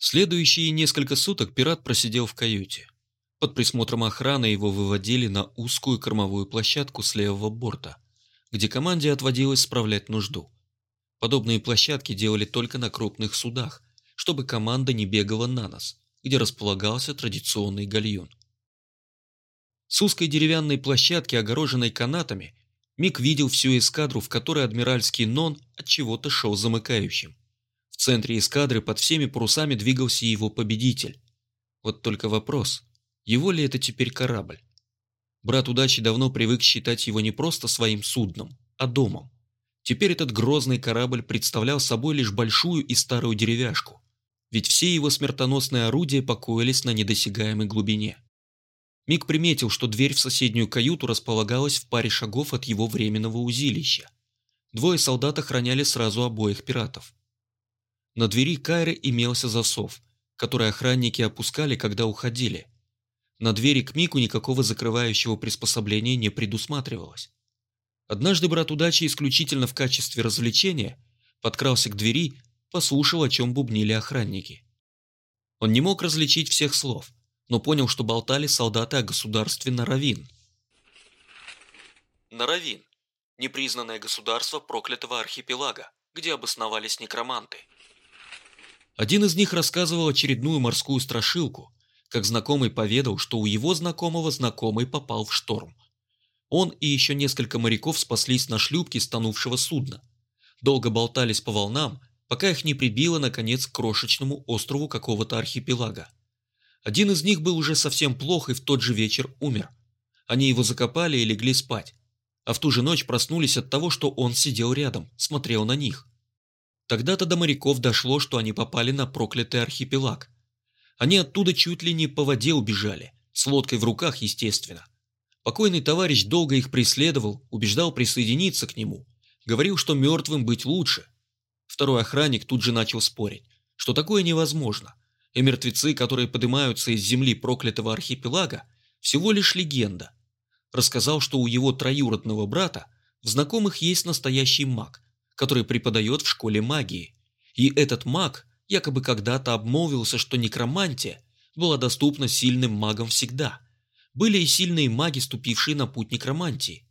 Следующие несколько суток пират просидел в каюте. Под присмотром охраны его выводили на узкую кормовую площадку с левого борта, где команде отводилось справлять нужду. Подобные площадки делали только на крупных судах, чтобы команда не бегала на нос, где располагался традиционный гальюн. С узкой деревянной площадки, огороженной канатами, Мик видел всю эскадру, в которой адмиральский Нон от чего-то шел замыкающим. В центре эскадры под всеми парусами двигался его победитель. Вот только вопрос, его ли это теперь корабль? Брат удачи давно привык считать его не просто своим судном, а домом. Теперь этот грозный корабль представлял собой лишь большую и старую деревяшку, ведь все его смертоносные орудия покоились на недосягаемой глубине. Мик приметил, что дверь в соседнюю каюту располагалась в паре шагов от его временного узилища. Двое солдат охраняли сразу обоих пиратов. На двери Кайры имелся засов, который охранники опускали, когда уходили. На двери к Мику никакого закрывающего приспособления не предусматривалось. Однажды брат удачи исключительно в качестве развлечения подкрался к двери, послушал, о чем бубнили охранники. Он не мог различить всех слов, но понял, что болтали солдаты о государстве Наравин. Наравин – непризнанное государство проклятого архипелага, где обосновались некроманты. Один из них рассказывал очередную морскую страшилку, как знакомый поведал, что у его знакомого знакомый попал в шторм – он и еще несколько моряков спаслись на шлюпке стонувшего судна. Долго болтались по волнам, пока их не прибило, наконец, к крошечному острову какого-то архипелага. Один из них был уже совсем плох и в тот же вечер умер. Они его закопали и легли спать. А в ту же ночь проснулись от того, что он сидел рядом, смотрел на них. Тогда-то до моряков дошло, что они попали на проклятый архипелаг. Они оттуда чуть ли не по воде убежали, с лодкой в руках, естественно. Покойный товарищ долго их преследовал, убеждал присоединиться к нему. Говорил, что мертвым быть лучше. Второй охранник тут же начал спорить, что такое невозможно. И мертвецы, которые поднимаются из земли проклятого архипелага, всего лишь легенда. Рассказал, что у его троюродного брата в знакомых есть настоящий маг, который преподает в школе магии. И этот маг якобы когда-то обмолвился, что некромантия была доступна сильным магам всегда – были и сильные маги, ступившие на путь некромантии.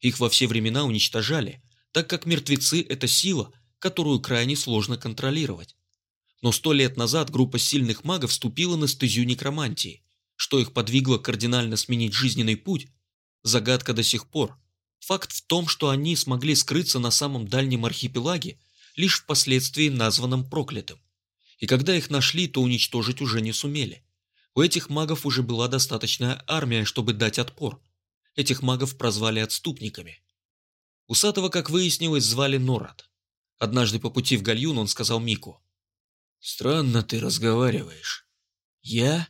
Их во все времена уничтожали, так как мертвецы – это сила, которую крайне сложно контролировать. Но сто лет назад группа сильных магов вступила на стезю некромантии. Что их подвигло кардинально сменить жизненный путь – загадка до сих пор. Факт в том, что они смогли скрыться на самом дальнем архипелаге, лишь впоследствии названном проклятым. И когда их нашли, то уничтожить уже не сумели. У этих магов уже была достаточная армия, чтобы дать отпор. Этих магов прозвали отступниками. Усатого, как выяснилось, звали Норат. Однажды по пути в Гальюн он сказал Мику. «Странно ты разговариваешь». «Я?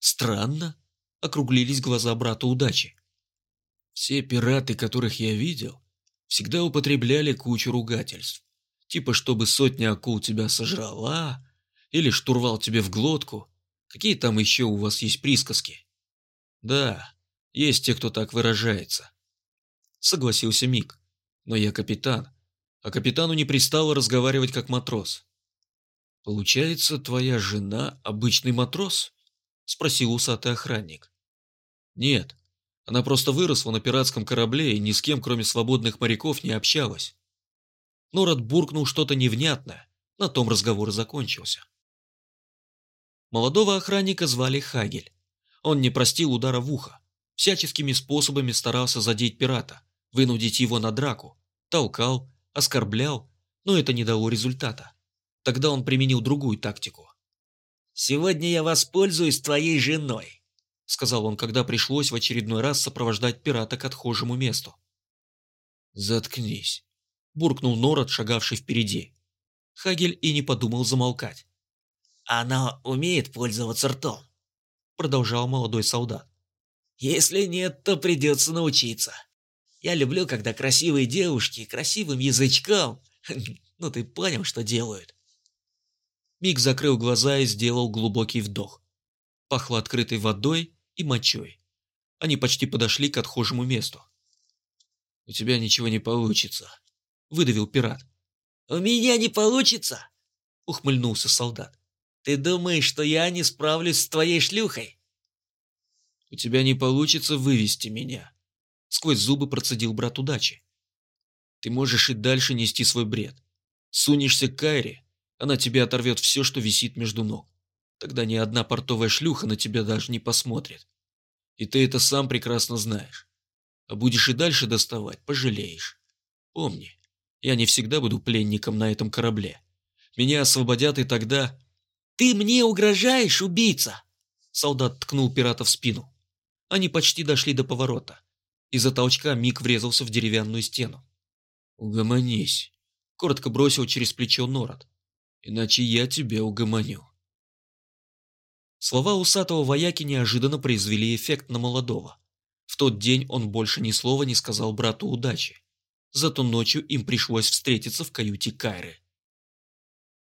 Странно?» — округлились глаза брата удачи. «Все пираты, которых я видел, всегда употребляли кучу ругательств. Типа, чтобы сотня акул тебя сожрала, или штурвал тебе в глотку, Какие там еще у вас есть присказки? Да, есть те, кто так выражается. Согласился Мик. Но я капитан, а капитану не пристало разговаривать как матрос. Получается, твоя жена обычный матрос? Спросил усатый охранник. Нет, она просто выросла на пиратском корабле и ни с кем, кроме свободных моряков, не общалась. Норад буркнул что-то невнятное, на том разговор и закончился. Молодого охранника звали Хагель. Он не простил удара в ухо. Всяческими способами старался задеть пирата, вынудить его на драку. Толкал, оскорблял, но это не дало результата. Тогда он применил другую тактику. «Сегодня я воспользуюсь твоей женой», — сказал он, когда пришлось в очередной раз сопровождать пирата к отхожему месту. «Заткнись», — буркнул Норот, шагавший впереди. Хагель и не подумал замолкать. Она умеет пользоваться ртом, продолжал молодой солдат. Если нет, то придется научиться. Я люблю, когда красивые девушки красивым язычком, ну ты понял, что делают. Мик закрыл глаза и сделал глубокий вдох. Пахло открытой водой и мочой. Они почти подошли к отхожему месту. «У тебя ничего не получится», — выдавил пират. «У меня не получится?» — ухмыльнулся солдат. Ты думаешь, что я не справлюсь с твоей шлюхой? У тебя не получится вывести меня. Сквозь зубы процедил брат удачи. Ты можешь и дальше нести свой бред. Сунешься к Кайре, она тебе оторвет все, что висит между ног. Тогда ни одна портовая шлюха на тебя даже не посмотрит. И ты это сам прекрасно знаешь. А будешь и дальше доставать, пожалеешь. Помни, я не всегда буду пленником на этом корабле. Меня освободят и тогда... «Ты мне угрожаешь, убийца!» Солдат ткнул пирата в спину. Они почти дошли до поворота. Из-за толчка Мик врезался в деревянную стену. «Угомонись», — коротко бросил через плечо Норот. «Иначе я тебя угомоню». Слова усатого вояки неожиданно произвели эффект на молодого. В тот день он больше ни слова не сказал брату удачи. Зато ночью им пришлось встретиться в каюте Кайры.